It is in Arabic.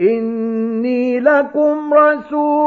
إِنِّي لَكُمْ رَسُولٌ